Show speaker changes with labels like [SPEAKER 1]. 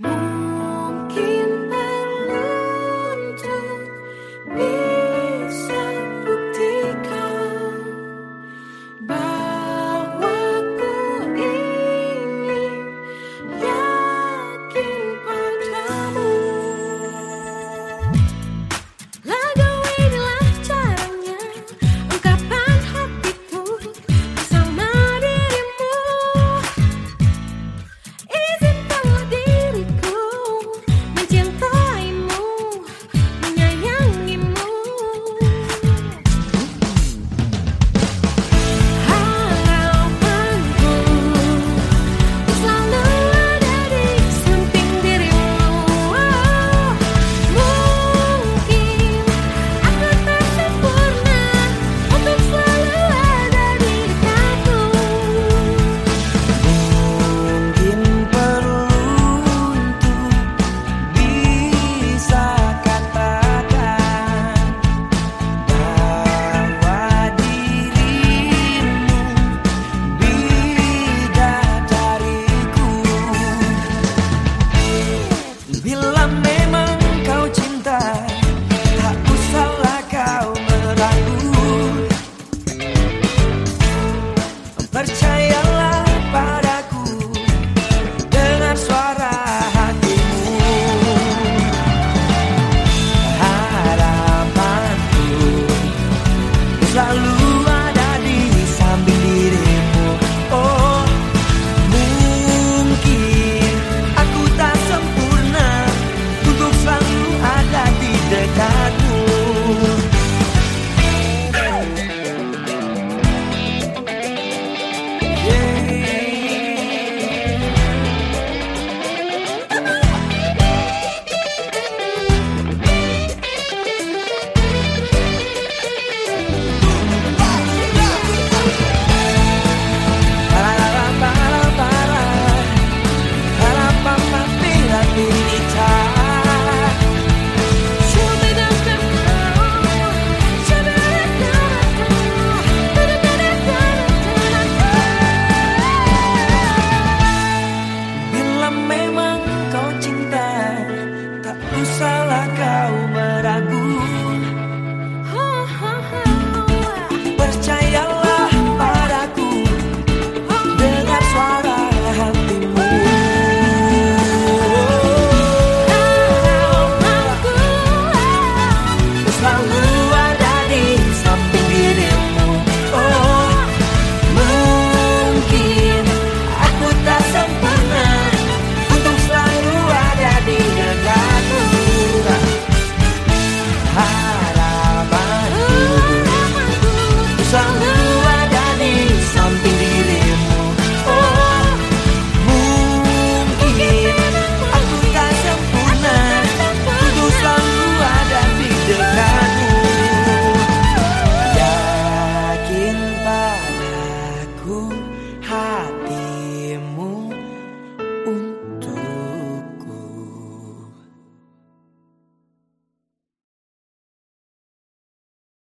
[SPEAKER 1] Mm-hmm. Hati